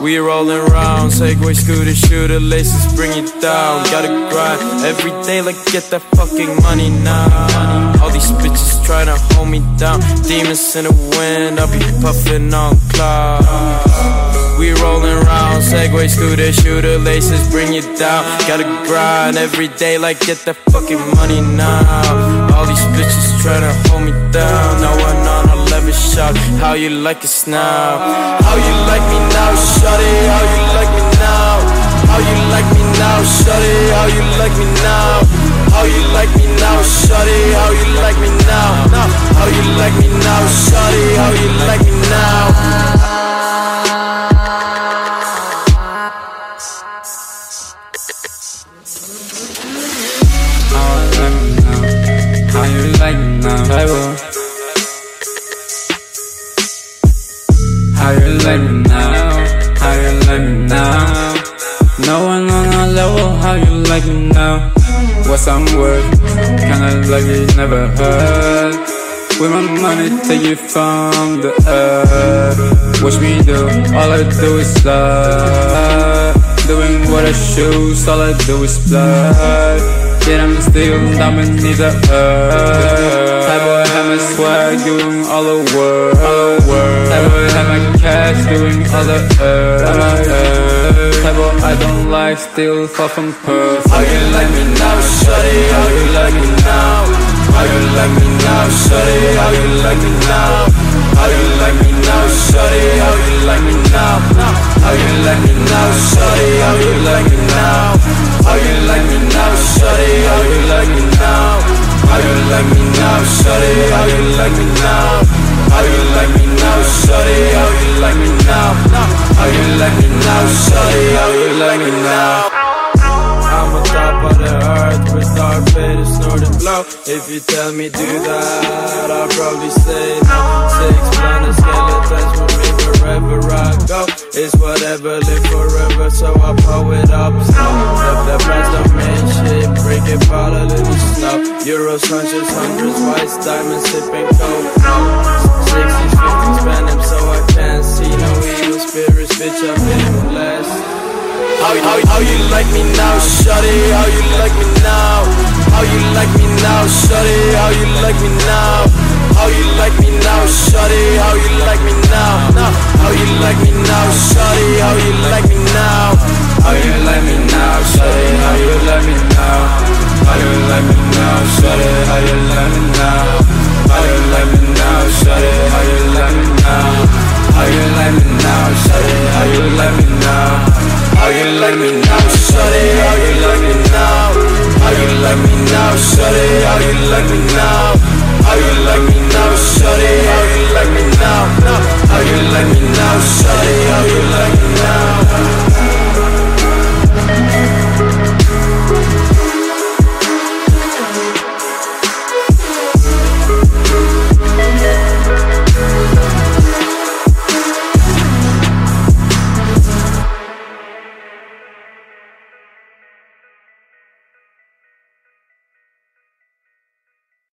We rolling round, Segway, scooter, shooter, laces bring you down. Gotta grind every day, like get that fucking money now. All these bitches trying to hold me down. Demons in the wind, I'll be puffing on clouds. We rolling round, Segway, scooter, shooter, laces bring you down. Gotta grind every day, like get that fucking money now. All these bitches trying to hold me down. No one on a level shot. How you like us now? How you like me now, shawty? How you like me now? How you like me now, shawty? How you like me now? How you like me now, shawty? How you like me now? How you like me now, shawty? How you like me now? How you How you like me now? How you like me now? No one on our level, how you like me now? What's I'm worth? Kinda like you never heard. With my money, take you from the earth. Watch me do, all I do is slide. Doing what I choose, all I do is blood. Yet I'm still down beneath the earth. Type boy have my swag, doing all the work. Cash, doing the earth. Type boy I don't like, still far from perfect. How you like me now, shawty? How you like me now? How you like me now, shawty? How you like me now? How you like me now, shawty? How you like me now? How you like me now, shawty? How you like me now? Blow. If you tell me do that, I'll probably say no. Six planet skeletons with me wherever I go. It's whatever, live forever, so I pull it up slow. If the price don't mean shit, break it by a little snow. Euros, hundreds, hundreds, whites, diamonds, sipping How, how, how you like me now, shawty? How you like me now? How you like me now, shawty? How you like me now? you like me now, shut shawty? How you like me now? How you like me now, shut shawty? How you like me now? How you